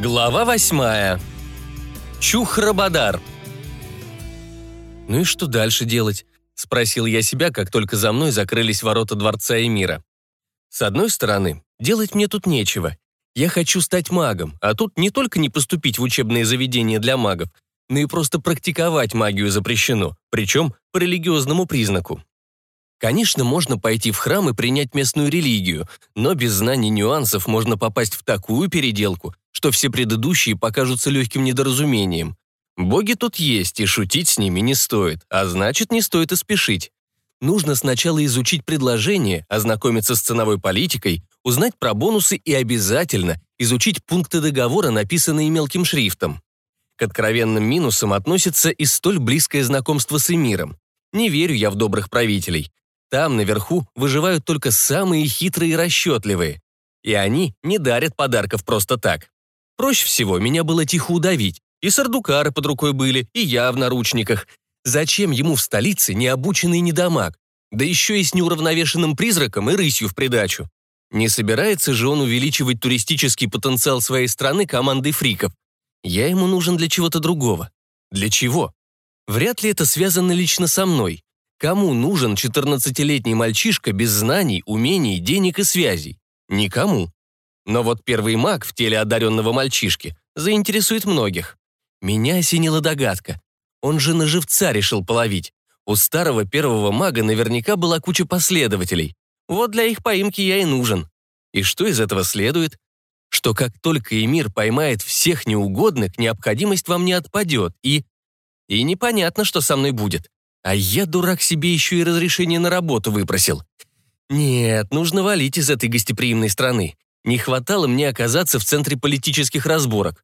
Глава восьмая. Чухрабадар. «Ну и что дальше делать?» — спросил я себя, как только за мной закрылись ворота Дворца Эмира. «С одной стороны, делать мне тут нечего. Я хочу стать магом, а тут не только не поступить в учебные заведения для магов, но и просто практиковать магию запрещено, причем по религиозному признаку. Конечно, можно пойти в храм и принять местную религию, но без знаний нюансов можно попасть в такую переделку, что все предыдущие покажутся легким недоразумением. Боги тут есть, и шутить с ними не стоит, а значит, не стоит и спешить. Нужно сначала изучить предложение, ознакомиться с ценовой политикой, узнать про бонусы и обязательно изучить пункты договора, написанные мелким шрифтом. К откровенным минусам относится и столь близкое знакомство с Эмиром. Не верю я в добрых правителей. Там, наверху, выживают только самые хитрые и расчетливые. И они не дарят подарков просто так. Проще всего меня было тихо удавить. И сардукары под рукой были, и я в наручниках. Зачем ему в столице необученный недомаг? Да еще и с неуравновешенным призраком и рысью в придачу. Не собирается же он увеличивать туристический потенциал своей страны командой фриков. Я ему нужен для чего-то другого. Для чего? Вряд ли это связано лично со мной. Кому нужен 14-летний мальчишка без знаний, умений, денег и связей? Никому. Но вот первый маг в теле одаренного мальчишки заинтересует многих. Меня осенила догадка. Он же на живца решил половить. У старого первого мага наверняка была куча последователей. Вот для их поимки я и нужен. И что из этого следует? Что как только Эмир поймает всех неугодных, необходимость вам не отпадет, и... И непонятно, что со мной будет. А я, дурак, себе еще и разрешение на работу выпросил. Нет, нужно валить из этой гостеприимной страны. Не хватало мне оказаться в центре политических разборок.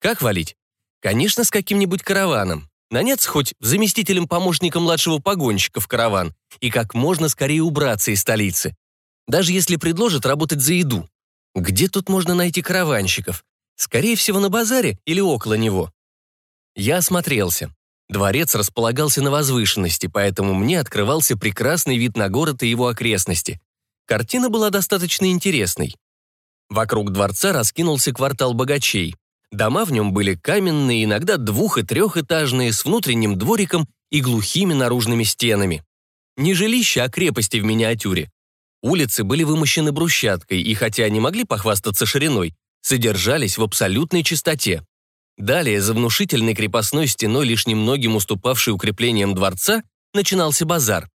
Как валить? Конечно, с каким-нибудь караваном. Наняться хоть заместителем-помощником младшего погонщика в караван и как можно скорее убраться из столицы. Даже если предложат работать за еду. Где тут можно найти караванщиков? Скорее всего, на базаре или около него. Я осмотрелся. Дворец располагался на возвышенности, поэтому мне открывался прекрасный вид на город и его окрестности. Картина была достаточно интересной. Вокруг дворца раскинулся квартал богачей. Дома в нем были каменные, иногда двух- и трехэтажные, с внутренним двориком и глухими наружными стенами. Не жилища, а крепости в миниатюре. Улицы были вымощены брусчаткой, и хотя они могли похвастаться шириной, содержались в абсолютной чистоте. Далее, за внушительной крепостной стеной, лишь немногим уступавшей укреплениям дворца, начинался базар.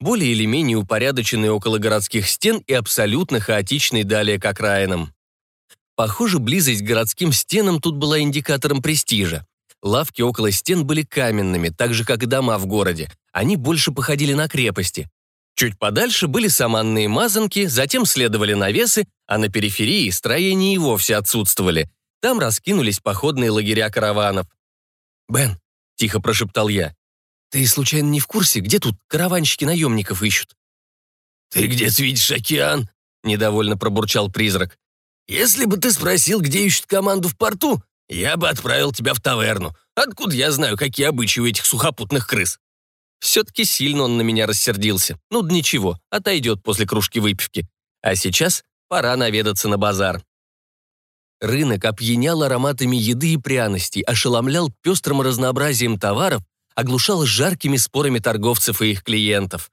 Более или менее упорядоченный около городских стен и абсолютно хаотичный далее к окраинам. Похоже, близость к городским стенам тут была индикатором престижа. Лавки около стен были каменными, так же, как и дома в городе. Они больше походили на крепости. Чуть подальше были саманные мазанки, затем следовали навесы, а на периферии строения и вовсе отсутствовали. Там раскинулись походные лагеря караванов. «Бен», — тихо прошептал я, — «ты случайно не в курсе, где тут караванщики наемников ищут?» «Ты где-то видишь океан?» — недовольно пробурчал призрак. «Если бы ты спросил, где ищут команду в порту, я бы отправил тебя в таверну. Откуда я знаю, какие обычаи у этих сухопутных крыс?» Все-таки сильно он на меня рассердился. Ну ничего, отойдет после кружки выпивки. А сейчас пора наведаться на базар. Рынок опьянял ароматами еды и пряностей, ошеломлял пестрым разнообразием товаров, оглушал жаркими спорами торговцев и их клиентов.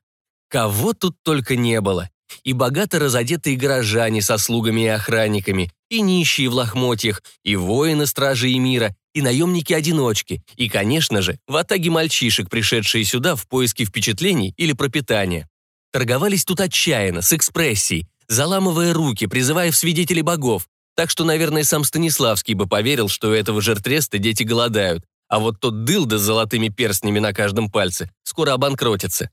Кого тут только не было. И богато разодетые горожане со слугами и охранниками, и нищие в лохмотьях, и воины стражи мира, и наемники-одиночки, и, конечно же, в атаге мальчишек, пришедшие сюда в поиске впечатлений или пропитания. Торговались тут отчаянно, с экспрессией, заламывая руки, призывая в свидетели богов, так что, наверное, сам Станиславский бы поверил, что у этого жертреста дети голодают, а вот тот дылда с золотыми перстнями на каждом пальце скоро обанкротится.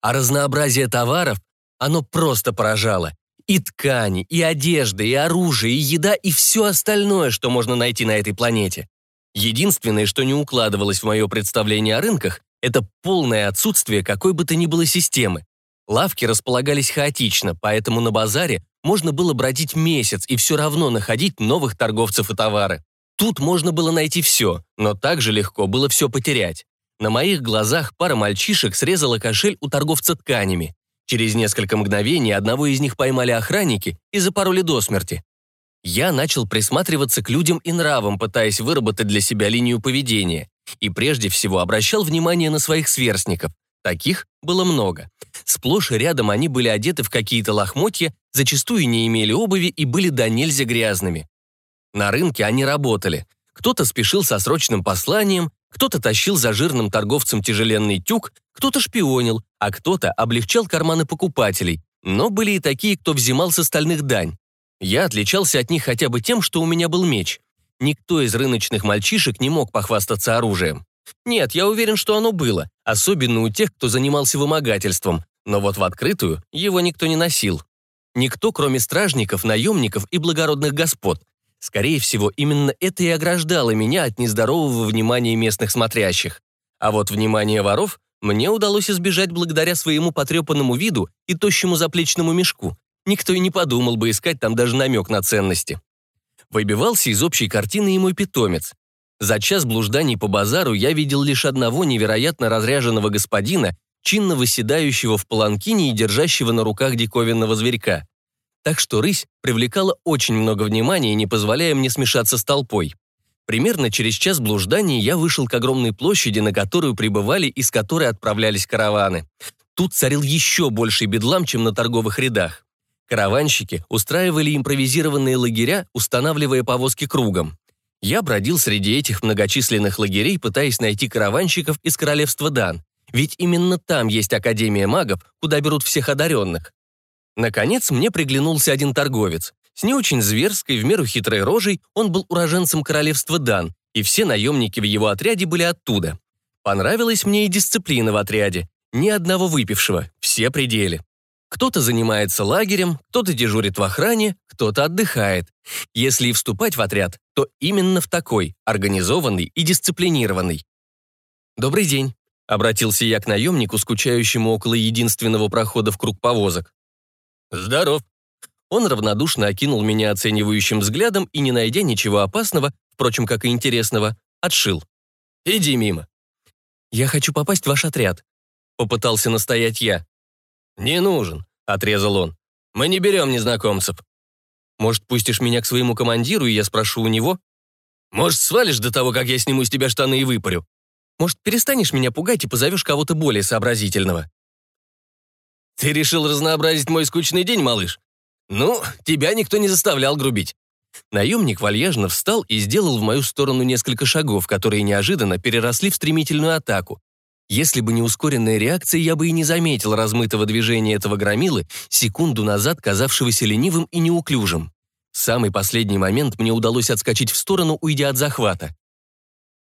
А разнообразие товаров, оно просто поражало. И ткани, и одежда, и оружие, и еда, и все остальное, что можно найти на этой планете. Единственное, что не укладывалось в мое представление о рынках, это полное отсутствие какой бы то ни было системы. Лавки располагались хаотично, поэтому на базаре можно было бродить месяц и все равно находить новых торговцев и товары. Тут можно было найти все, но также легко было все потерять. На моих глазах пара мальчишек срезала кошель у торговца тканями. Через несколько мгновений одного из них поймали охранники и запороли до смерти. Я начал присматриваться к людям и нравам, пытаясь выработать для себя линию поведения. И прежде всего обращал внимание на своих сверстников. Таких было много. Сплошь и рядом они были одеты в какие-то лохмотья, зачастую не имели обуви и были до нельзя грязными. На рынке они работали. Кто-то спешил со срочным посланием, кто-то тащил за жирным торговцем тяжеленный тюк, кто-то шпионил, а кто-то облегчал карманы покупателей. Но были и такие, кто взимал с остальных дань. Я отличался от них хотя бы тем, что у меня был меч. Никто из рыночных мальчишек не мог похвастаться оружием. Нет, я уверен, что оно было, особенно у тех, кто занимался вымогательством, но вот в открытую его никто не носил. Никто, кроме стражников, наемников и благородных господ. Скорее всего, именно это и ограждало меня от нездорового внимания местных смотрящих. А вот внимание воров мне удалось избежать благодаря своему потрепанному виду и тощему заплечному мешку. Никто и не подумал бы искать там даже намек на ценности. Выбивался из общей картины и мой питомец. За час блужданий по базару я видел лишь одного невероятно разряженного господина, чинно выседающего в паланкине и держащего на руках диковинного зверька так что рысь привлекала очень много внимания, не позволяя мне смешаться с толпой. Примерно через час блужданий я вышел к огромной площади, на которую прибывали и с которой отправлялись караваны. Тут царил еще больший бедлам, чем на торговых рядах. Караванщики устраивали импровизированные лагеря, устанавливая повозки кругом. Я бродил среди этих многочисленных лагерей, пытаясь найти караванщиков из королевства Дан, ведь именно там есть Академия магов, куда берут всех одаренных. Наконец, мне приглянулся один торговец. С не очень зверской, в меру хитрой рожей он был уроженцем королевства Дан, и все наемники в его отряде были оттуда. Понравилась мне и дисциплина в отряде. Ни одного выпившего, все пределы. Кто-то занимается лагерем, кто-то дежурит в охране, кто-то отдыхает. Если и вступать в отряд, то именно в такой, организованный и дисциплинированный. «Добрый день», — обратился я к наемнику, скучающему около единственного прохода в круг повозок. «Здоров». Он равнодушно окинул меня оценивающим взглядом и, не найдя ничего опасного, впрочем, как и интересного, отшил. «Иди мимо». «Я хочу попасть в ваш отряд», — попытался настоять я. «Не нужен», — отрезал он. «Мы не берем незнакомцев». «Может, пустишь меня к своему командиру, и я спрошу у него?» «Может, свалишь до того, как я сниму с тебя штаны и выпарю?» «Может, перестанешь меня пугать и позовешь кого-то более сообразительного?» «Ты решил разнообразить мой скучный день, малыш? Ну, тебя никто не заставлял грубить». Наемник вальяжно встал и сделал в мою сторону несколько шагов, которые неожиданно переросли в стремительную атаку. Если бы не ускоренная реакция, я бы и не заметил размытого движения этого громилы, секунду назад казавшегося ленивым и неуклюжим. В самый последний момент мне удалось отскочить в сторону, уйдя от захвата.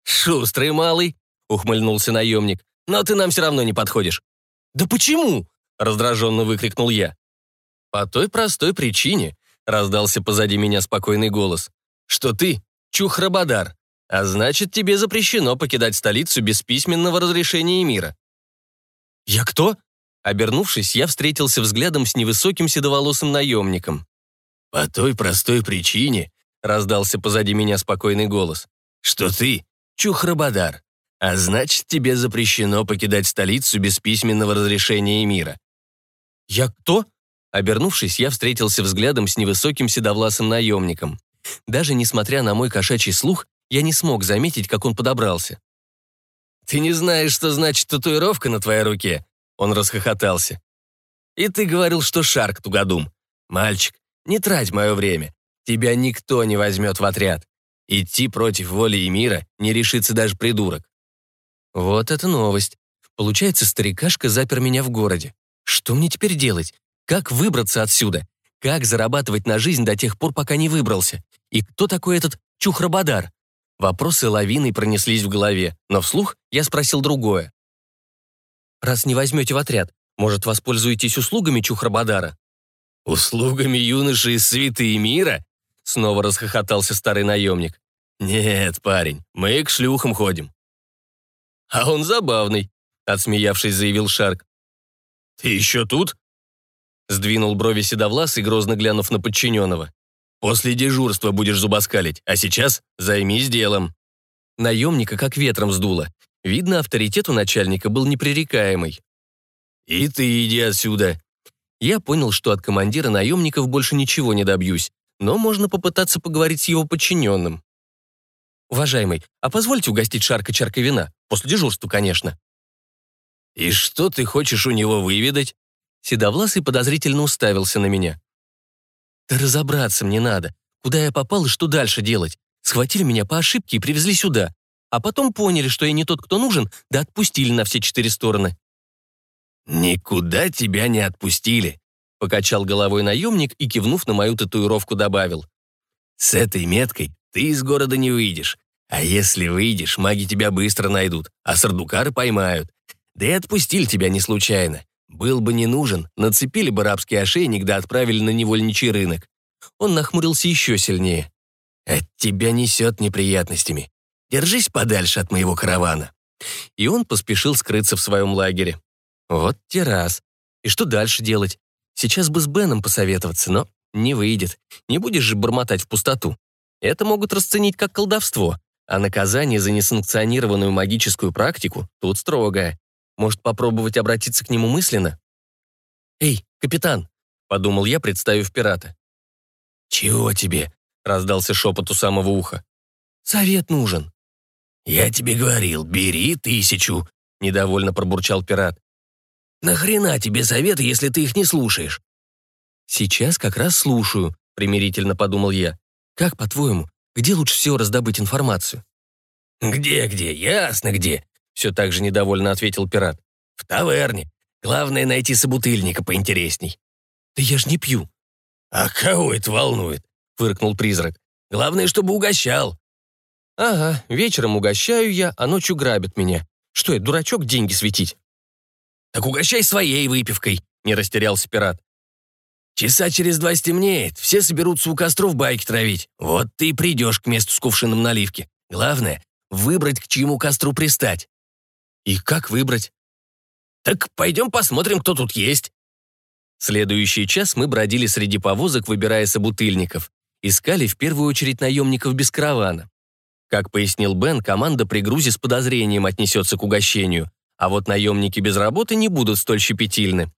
«Шустрый малый», — ухмыльнулся наемник, «но ты нам все равно не подходишь». «Да почему?» — раздраженно выкрикнул я. «По той простой причине», — раздался позади меня спокойный голос, «что ты чухрабадар, а значит, тебе запрещено покидать столицу без письменного разрешения мира». «Я кто?» Обернувшись, я встретился взглядом с невысоким седоволосым наемником. «По той простой причине», — раздался позади меня спокойный голос, «что ты чухрабадар, а значит, тебе запрещено покидать столицу без письменного разрешения мира. «Я кто?» Обернувшись, я встретился взглядом с невысоким седовласым наемником. Даже несмотря на мой кошачий слух, я не смог заметить, как он подобрался. «Ты не знаешь, что значит татуировка на твоей руке?» Он расхохотался. «И ты говорил, что Шарк тугодум. Мальчик, не трать мое время. Тебя никто не возьмет в отряд. Идти против воли и мира не решится даже придурок». Вот это новость. Получается, старикашка запер меня в городе. Что мне теперь делать? Как выбраться отсюда? Как зарабатывать на жизнь до тех пор, пока не выбрался? И кто такой этот Чухрабадар? Вопросы лавиной пронеслись в голове, но вслух я спросил другое. «Раз не возьмете в отряд, может, воспользуетесь услугами Чухрабадара?» «Услугами юноши из свиты мира?» Снова расхохотался старый наемник. «Нет, парень, мы к шлюхам ходим». «А он забавный», — отсмеявшись, заявил Шарк. «Ты еще тут?» Сдвинул брови седовлас и грозно глянув на подчиненного. «После дежурства будешь зубоскалить, а сейчас займись делом». Наемника как ветром сдуло. Видно, авторитет у начальника был непререкаемый. «И ты иди отсюда». Я понял, что от командира наемников больше ничего не добьюсь, но можно попытаться поговорить с его подчиненным. «Уважаемый, а позвольте угостить Шарка чаркой вина? После дежурства, конечно». «И что ты хочешь у него выведать?» Седовласый подозрительно уставился на меня. «Да разобраться мне надо. Куда я попал и что дальше делать? Схватили меня по ошибке и привезли сюда. А потом поняли, что я не тот, кто нужен, да отпустили на все четыре стороны». «Никуда тебя не отпустили», — покачал головой наемник и, кивнув на мою татуировку, добавил. «С этой меткой ты из города не выйдешь. А если выйдешь, маги тебя быстро найдут, а сардукары поймают. Да и отпустили тебя не случайно. Был бы не нужен, нацепили бы рабский ошейник да отправили на невольничий рынок. Он нахмурился еще сильнее. От тебя несет неприятностями. Держись подальше от моего каравана. И он поспешил скрыться в своем лагере. Вот террас. И что дальше делать? Сейчас бы с Беном посоветоваться, но не выйдет. Не будешь же бормотать в пустоту. Это могут расценить как колдовство, а наказание за несанкционированную магическую практику тут строгое. Может, попробовать обратиться к нему мысленно? «Эй, капитан!» — подумал я, представив пирата. «Чего тебе?» — раздался шепот у самого уха. «Совет нужен». «Я тебе говорил, бери тысячу», — недовольно пробурчал пират. «Нахрена тебе советы, если ты их не слушаешь?» «Сейчас как раз слушаю», — примирительно подумал я. «Как, по-твоему, где лучше всего раздобыть информацию?» «Где-где? Ясно где. Все так же недовольно ответил пират. В таверне. Главное найти собутыльника поинтересней. Да я ж не пью. А кого это волнует? Фыркнул призрак. Главное, чтобы угощал. Ага, вечером угощаю я, а ночью грабят меня. Что я, дурачок, деньги светить? Так угощай своей выпивкой, не растерялся пират. Часа через два стемнеет, все соберутся у костров байки травить. Вот ты и придешь к месту с кувшином наливки. Главное — выбрать, к чьему костру пристать. И как выбрать? Так пойдем посмотрим, кто тут есть. Следующий час мы бродили среди повозок, выбирая собутыльников. Искали в первую очередь наемников без каравана. Как пояснил Бен, команда при грузе с подозрением отнесется к угощению, а вот наемники без работы не будут столь щепетильны.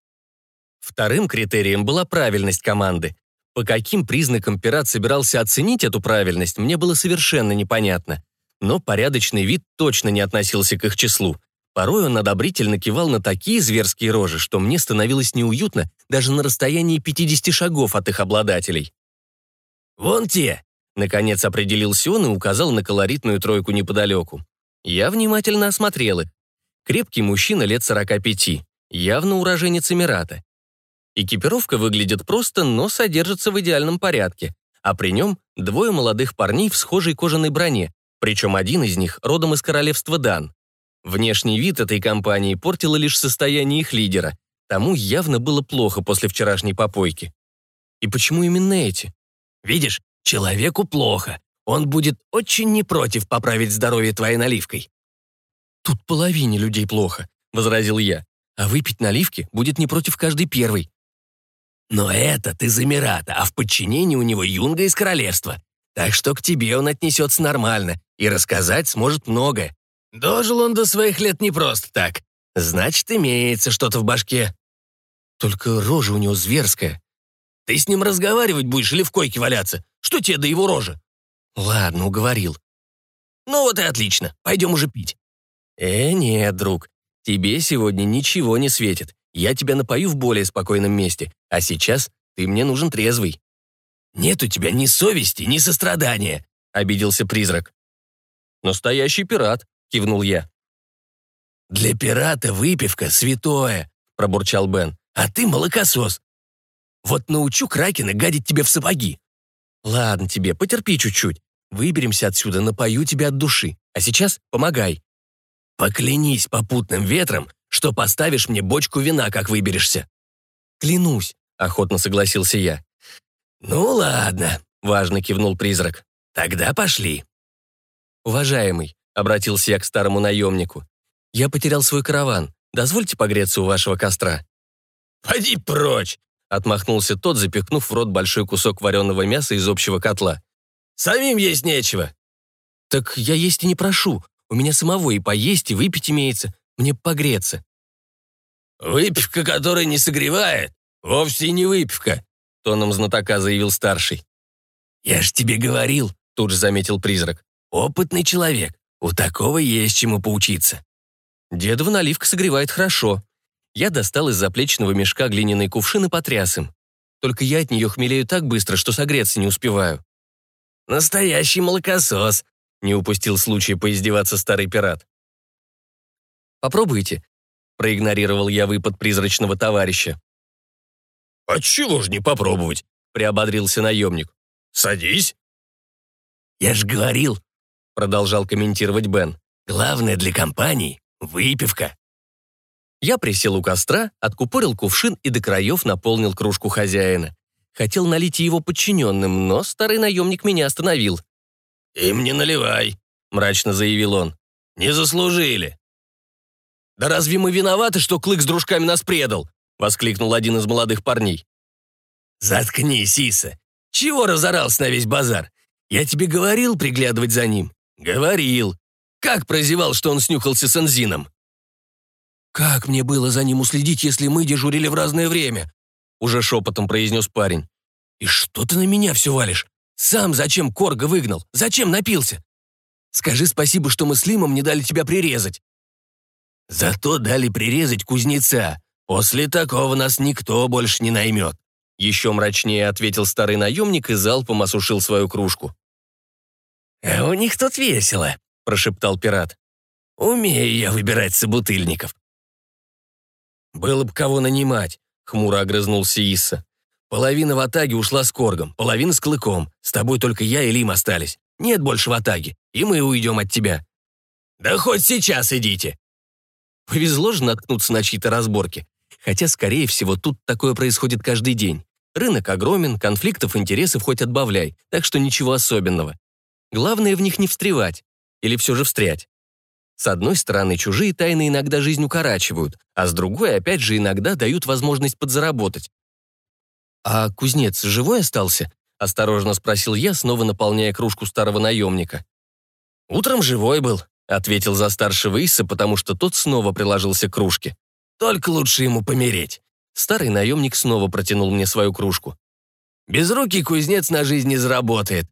Вторым критерием была правильность команды. По каким признакам пират собирался оценить эту правильность, мне было совершенно непонятно. Но порядочный вид точно не относился к их числу. Порой он одобрительно кивал на такие зверские рожи, что мне становилось неуютно даже на расстоянии 50 шагов от их обладателей. «Вон те!» — наконец определился он и указал на колоритную тройку неподалеку. Я внимательно осмотрел их. Крепкий мужчина лет 45, явно уроженец Эмирата. Экипировка выглядит просто, но содержится в идеальном порядке, а при нем двое молодых парней в схожей кожаной броне, причем один из них родом из королевства Дан. Внешний вид этой компании портило лишь состояние их лидера. Тому явно было плохо после вчерашней попойки. И почему именно эти? Видишь, человеку плохо. Он будет очень не против поправить здоровье твоей наливкой. Тут половине людей плохо, возразил я. А выпить наливки будет не против каждой первой. Но этот из Эмирата, а в подчинении у него юнга из королевства. Так что к тебе он отнесется нормально и рассказать сможет многое. Дожил он до своих лет не просто так. Значит, имеется что-то в башке. Только рожа у него зверская. Ты с ним разговаривать будешь или в койке валяться? Что тебе до его рожи? Ладно, уговорил. Ну вот и отлично. Пойдем уже пить. Э, нет, друг. Тебе сегодня ничего не светит. Я тебя напою в более спокойном месте. А сейчас ты мне нужен трезвый. Нет у тебя ни совести, ни сострадания, обиделся призрак. Настоящий пират, — кивнул я. «Для пирата выпивка святое», — пробурчал Бен. «А ты молокосос. Вот научу Кракена гадить тебе в сапоги». «Ладно тебе, потерпи чуть-чуть. Выберемся отсюда, напою тебя от души. А сейчас помогай». «Поклянись попутным ветром, что поставишь мне бочку вина, как выберешься». «Клянусь», — охотно согласился я. «Ну ладно», — важно кивнул призрак. «Тогда пошли». «Уважаемый, обратился я к старому наемнику. «Я потерял свой караван. Дозвольте погреться у вашего костра». «Поди прочь!» — отмахнулся тот, запихнув в рот большой кусок вареного мяса из общего котла. «Самим есть нечего». «Так я есть и не прошу. У меня самого и поесть, и выпить имеется. Мне погреться». «Выпивка, которая не согревает, вовсе не выпивка», — тоном знатока заявил старший. «Я ж тебе говорил», — тут же заметил призрак. «Опытный человек. У такого есть чему поучиться». Дедова наливка согревает хорошо. Я достал из заплечного мешка глиняный кувшин и потряс им. Только я от нее хмелею так быстро, что согреться не успеваю. «Настоящий молокосос», — не упустил случая поиздеваться старый пират. «Попробуйте», — проигнорировал я выпад призрачного товарища. «Отчего ж не попробовать?» — приободрился наемник. «Садись». «Я ж говорил», — продолжал комментировать Бен. «Главное для компании — выпивка». Я присел у костра, откупорил кувшин и до краев наполнил кружку хозяина. Хотел налить его подчиненным, но старый наемник меня остановил. «Им не наливай», — мрачно заявил он. «Не заслужили». «Да разве мы виноваты, что Клык с дружками нас предал?» — воскликнул один из молодых парней. «Заткнись, Иса. Чего разорался на весь базар? Я тебе говорил приглядывать за ним?» «Говорил. Как прозевал, что он снюхался с энзином?» «Как мне было за ним уследить, если мы дежурили в разное время?» Уже шепотом произнес парень. «И что ты на меня все валишь? Сам зачем Корга выгнал? Зачем напился? Скажи спасибо, что мы с Лимом не дали тебя прирезать». «Зато дали прирезать кузнеца. После такого нас никто больше не наймет», еще мрачнее ответил старый наемник и залпом осушил свою кружку. «А у них тут весело», — прошептал пират. «Умею я выбирать собутыльников». «Было бы кого нанимать», — хмуро огрызнулся Исса. «Половина в Атаге ушла с Коргом, половина с Клыком. С тобой только я и Лим остались. Нет больше в Атаге, и мы уйдем от тебя». «Да хоть сейчас идите!» Повезло же наткнуться на чьи-то разборки. Хотя, скорее всего, тут такое происходит каждый день. Рынок огромен, конфликтов интересов хоть отбавляй, так что ничего особенного. Главное в них не встревать. Или все же встрять. С одной стороны, чужие тайны иногда жизнь укорачивают, а с другой, опять же, иногда дают возможность подзаработать. «А кузнец живой остался?» — осторожно спросил я, снова наполняя кружку старого наемника. «Утром живой был», — ответил за старшего Исса, потому что тот снова приложился к кружке. «Только лучше ему помереть». Старый наемник снова протянул мне свою кружку. «Безрукий кузнец на жизнь не заработает».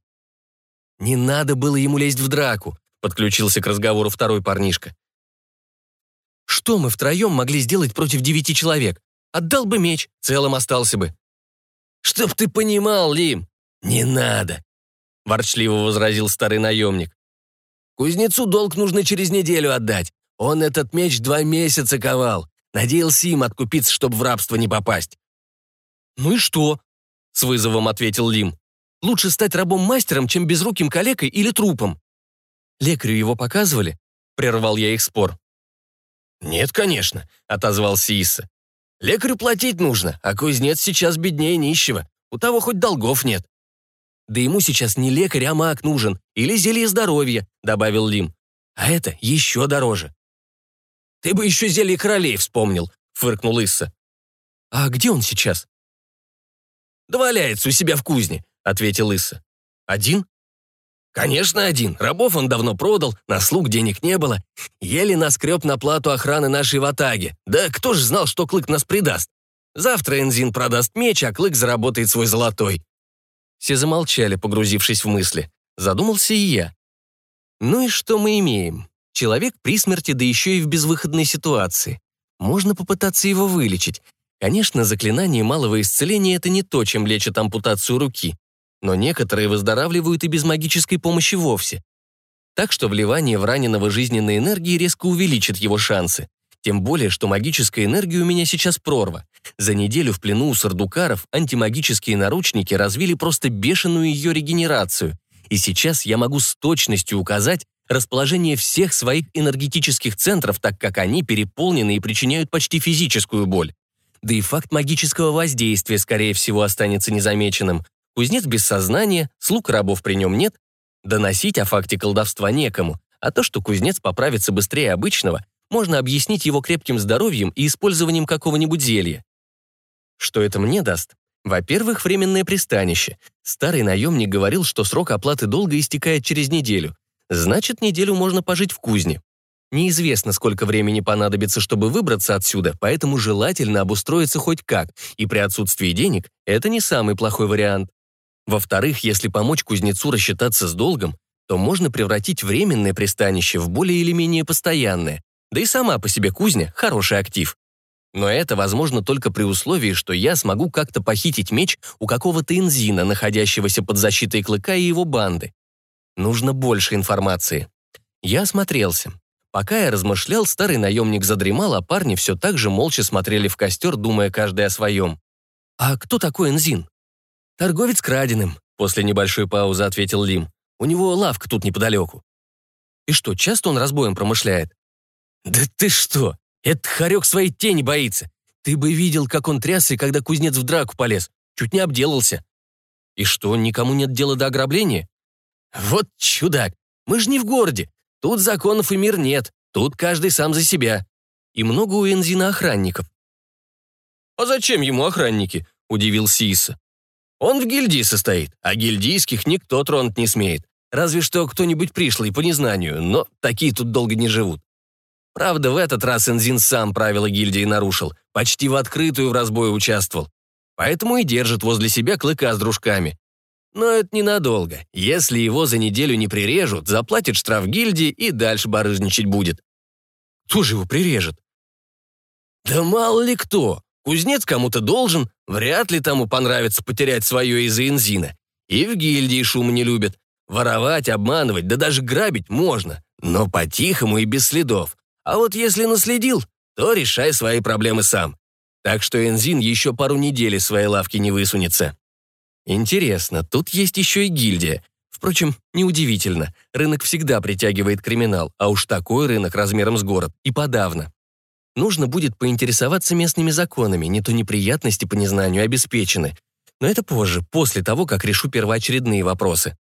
Не надо было ему лезть в драку подключился к разговору второй парнишка. Что мы втроем могли сделать против девяти человек? Отдал бы меч, целым остался бы. Чтоб ты понимал, Лим, не надо, ворчливо возразил старый наемник. Кузнецу долг нужно через неделю отдать. Он этот меч два месяца ковал. Надеялся им откупиться, чтобы в рабство не попасть. «Ну и что?» — с вызовом ответил Лим. «Лучше стать рабом-мастером, чем безруким калекой или трупом». Лекарю его показывали?» — прервал я их спор. «Нет, конечно», — отозвался Иса. «Лекарю платить нужно, а кузнец сейчас беднее нищего. У того хоть долгов нет». «Да ему сейчас не лекарь, а маг нужен. Или зелье здоровья», — добавил Лим. «А это еще дороже». «Ты бы еще зелье королей вспомнил», — фыркнул Исса. «А где он сейчас?» «Да валяется у себя в кузне», — ответил Исса. «Один?» Конечно, один. Рабов он давно продал, на слуг денег не было. Еле наскреб на плату охраны нашей ватаги. Да кто ж знал, что Клык нас предаст? Завтра Энзин продаст меч, а Клык заработает свой золотой. Все замолчали, погрузившись в мысли. Задумался и я. Ну и что мы имеем? Человек при смерти, да еще и в безвыходной ситуации. Можно попытаться его вылечить. Конечно, заклинание малого исцеления — это не то, чем лечат ампутацию руки но некоторые выздоравливают и без магической помощи вовсе. Так что вливание в раненого жизненной энергии резко увеличит его шансы. Тем более, что магическая энергия у меня сейчас прорва. За неделю в плену у сардукаров антимагические наручники развили просто бешеную ее регенерацию. И сейчас я могу с точностью указать расположение всех своих энергетических центров, так как они переполнены и причиняют почти физическую боль. Да и факт магического воздействия, скорее всего, останется незамеченным. Кузнец без сознания, слуг рабов при нем нет. Доносить о факте колдовства некому, а то, что кузнец поправится быстрее обычного, можно объяснить его крепким здоровьем и использованием какого-нибудь зелья. Что это мне даст? Во-первых, временное пристанище. Старый наемник говорил, что срок оплаты долга истекает через неделю. Значит, неделю можно пожить в кузне. Неизвестно, сколько времени понадобится, чтобы выбраться отсюда, поэтому желательно обустроиться хоть как, и при отсутствии денег это не самый плохой вариант. Во-вторых, если помочь кузнецу рассчитаться с долгом, то можно превратить временное пристанище в более или менее постоянное, да и сама по себе кузня – хороший актив. Но это возможно только при условии, что я смогу как-то похитить меч у какого-то инзина, находящегося под защитой Клыка и его банды. Нужно больше информации. Я осмотрелся. Пока я размышлял, старый наемник задремал, а парни все так же молча смотрели в костер, думая каждый о своем. «А кто такой Энзин?» «Торговец краденым», — после небольшой паузы ответил Лим. «У него лавка тут неподалеку». «И что, часто он разбоем промышляет?» «Да ты что! Этот хорек своей тени боится! Ты бы видел, как он трясся, когда кузнец в драку полез. Чуть не обделался». «И что, никому нет дела до ограбления?» «Вот чудак! Мы же не в городе. Тут законов и мир нет. Тут каждый сам за себя. И много у Энзина охранников». «А зачем ему охранники?» – удивился Иса. «Он в гильдии состоит, а гильдийских никто тронуть не смеет. Разве что кто-нибудь пришлый по незнанию, но такие тут долго не живут. Правда, в этот раз Энзин сам правила гильдии нарушил, почти в открытую в разбое участвовал. Поэтому и держит возле себя клыка с дружками. Но это ненадолго. Если его за неделю не прирежут, заплатит штраф гильдии и дальше барыжничать будет. Кто же его прирежет? Да мало ли кто. Кузнец кому-то должен, вряд ли тому понравится потерять свое из-за энзина. И в гильдии шум не любят. Воровать, обманывать, да даже грабить можно, но по-тихому и без следов. А вот если наследил, то решай свои проблемы сам. Так что Энзин еще пару недель из своей лавки не высунется. Интересно, тут есть еще и гильдия. Впрочем, неудивительно. Рынок всегда притягивает криминал, а уж такой рынок размером с город и подавно. Нужно будет поинтересоваться местными законами, не то неприятности по незнанию обеспечены. Но это позже, после того, как решу первоочередные вопросы.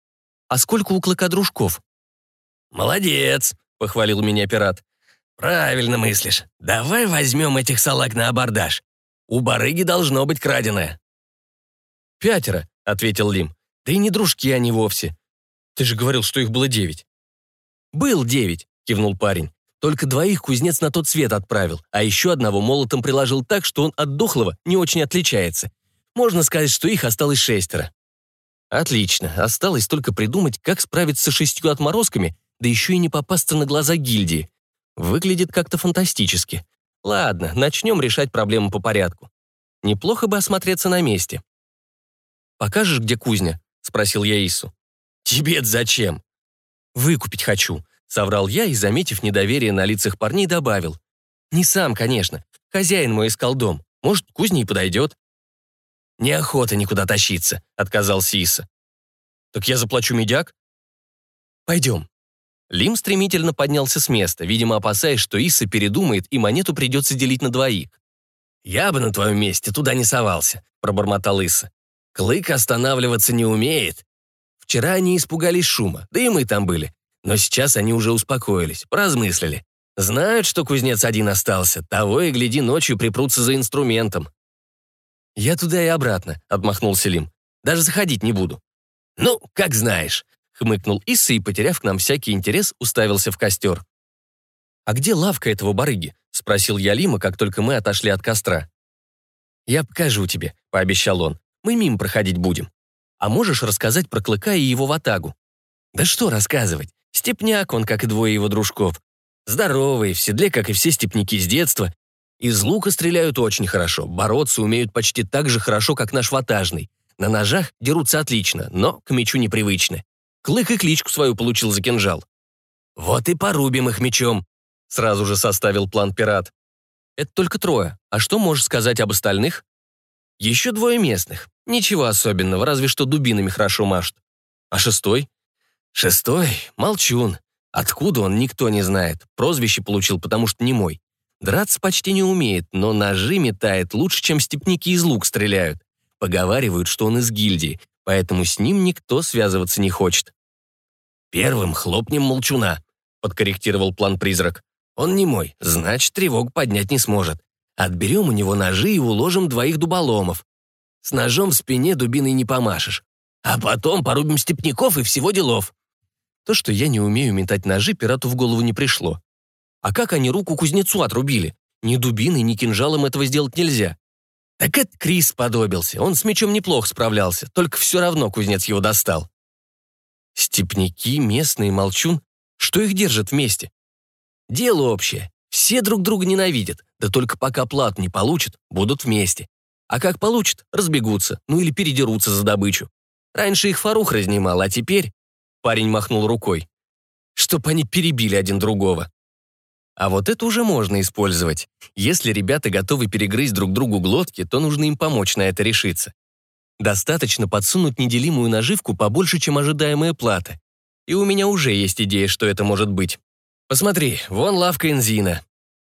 А сколько у клыка дружков? «Молодец», — похвалил меня пират. «Правильно мыслишь. Давай возьмем этих салаг на абордаж. У барыги должно быть краденое». «Пятеро», — ответил Лим. «Да и не дружки они вовсе. Ты же говорил, что их было девять». «Был девять», — кивнул парень. «Только двоих кузнец на тот свет отправил, а еще одного молотом приложил так, что он от дохлого не очень отличается. Можно сказать, что их осталось шестеро». «Отлично. Осталось только придумать, как справиться с шестью отморозками, да еще и не попасться на глаза гильдии. Выглядит как-то фантастически. Ладно, начнем решать проблему по порядку. Неплохо бы осмотреться на месте. «Покажешь, где кузня?» — спросил я Ису. тебе зачем?» «Выкупить хочу», — соврал я и, заметив недоверие на лицах парней, добавил. «Не сам, конечно. Хозяин мой искал дом. Может, кузня и подойдет». «Неохота никуда тащиться», — отказался Иса. «Так я заплачу медяк?» «Пойдем», Лим стремительно поднялся с места, видимо, опасаясь, что Исса передумает и монету придется делить на двоих. «Я бы на твоем месте туда не совался», — пробормотал Исса. «Клык останавливаться не умеет. Вчера они испугались шума, да и мы там были. Но сейчас они уже успокоились, поразмыслили. Знают, что кузнец один остался, того и гляди ночью припрутся за инструментом». «Я туда и обратно», — отмахнулся Лим. «Даже заходить не буду». «Ну, как знаешь», хмыкнул Исса и, потеряв к нам всякий интерес, уставился в костер. «А где лавка этого барыги?» — спросил я Лима, как только мы отошли от костра. «Я покажу тебе», — пообещал он. «Мы мимо проходить будем. А можешь рассказать про Клыка и его ватагу?» «Да что рассказывать? Степняк он, как и двое его дружков. Здоровый, в седле, как и все степняки с детства. Из лука стреляют очень хорошо, бороться умеют почти так же хорошо, как наш ватажный. На ножах дерутся отлично, но к мечу непривычны. Клык и кличку свою получил за кинжал. «Вот и порубим их мечом», — сразу же составил план пират. «Это только трое. А что можешь сказать об остальных?» «Еще двое местных. Ничего особенного, разве что дубинами хорошо машут. А шестой?» «Шестой? Молчун. Откуда он, никто не знает. Прозвище получил, потому что не мой. Драться почти не умеет, но ножи метает лучше, чем степники из лук стреляют. Поговаривают, что он из гильдии, поэтому с ним никто связываться не хочет. «Первым хлопнем молчуна», — подкорректировал план призрак. «Он не мой, значит, тревог поднять не сможет. Отберем у него ножи и уложим двоих дуболомов. С ножом в спине дубиной не помашешь. А потом порубим степняков и всего делов». То, что я не умею метать ножи, пирату в голову не пришло. А как они руку кузнецу отрубили? Ни дубиной, ни кинжалом этого сделать нельзя. Так это Крис подобился, он с мечом неплохо справлялся, только все равно кузнец его достал. Степняки, местные, молчун, что их держит вместе? Дело общее, все друг друга ненавидят, да только пока плат не получат, будут вместе. А как получат, разбегутся, ну или передерутся за добычу. Раньше их Фарух разнимал, а теперь... Парень махнул рукой. Чтоб они перебили один другого. А вот это уже можно использовать. Если ребята готовы перегрызть друг другу глотки, то нужно им помочь на это решиться. Достаточно подсунуть неделимую наживку побольше, чем ожидаемая плата. И у меня уже есть идея, что это может быть. Посмотри, вон лавка Энзина.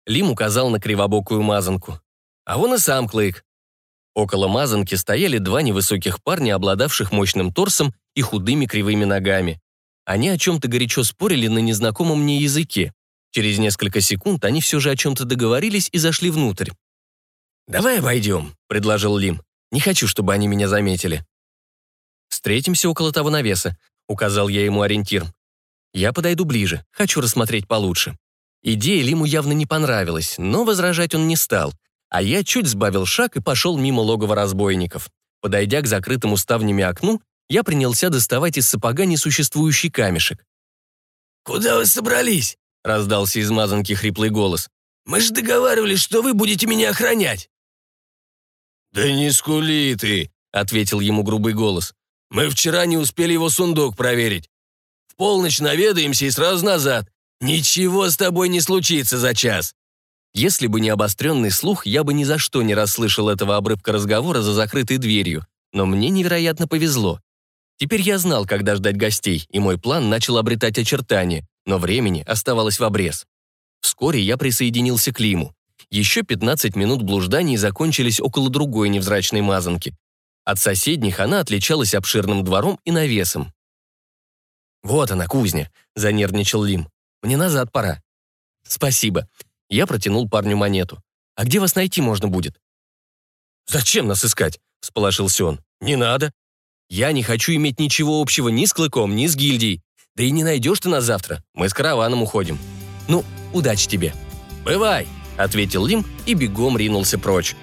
Лим указал на кривобокую мазанку. А вон и сам Клык. Около мазанки стояли два невысоких парня, обладавших мощным торсом и худыми кривыми ногами. Они о чем-то горячо спорили на незнакомом мне языке. Через несколько секунд они все же о чем-то договорились и зашли внутрь. «Давай обойдем», — предложил Лим. «Не хочу, чтобы они меня заметили». «Встретимся около того навеса», — указал я ему ориентир. «Я подойду ближе, хочу рассмотреть получше». Идея Лиму явно не понравилась, но возражать он не стал, а я чуть сбавил шаг и пошел мимо логова разбойников. Подойдя к закрытому ставнями окну, я принялся доставать из сапога несуществующий камешек. «Куда вы собрались?» — раздался из мазанки хриплый голос. «Мы же договаривались, что вы будете меня охранять». «Да не скули ты», — ответил ему грубый голос. «Мы вчера не успели его сундук проверить. В полночь наведаемся и сразу назад. Ничего с тобой не случится за час». Если бы не обостренный слух, я бы ни за что не расслышал этого обрывка разговора за закрытой дверью, но мне невероятно повезло. Теперь я знал, когда ждать гостей, и мой план начал обретать очертания, но времени оставалось в обрез. Вскоре я присоединился к Лиму. Еще 15 минут блужданий закончились около другой невзрачной мазанки. От соседних она отличалась обширным двором и навесом. «Вот она, кузня», — занервничал Лим. «Мне назад пора». «Спасибо». Я протянул парню монету. «А где вас найти можно будет?» «Зачем нас искать?» — всполошился он. «Не надо. Я не хочу иметь ничего общего ни с Клыком, ни с гильдией. Да и не найдешь ты нас завтра. Мы с караваном уходим. Ну, удачи тебе». «Бывай», — ответил Лим и бегом ринулся прочь.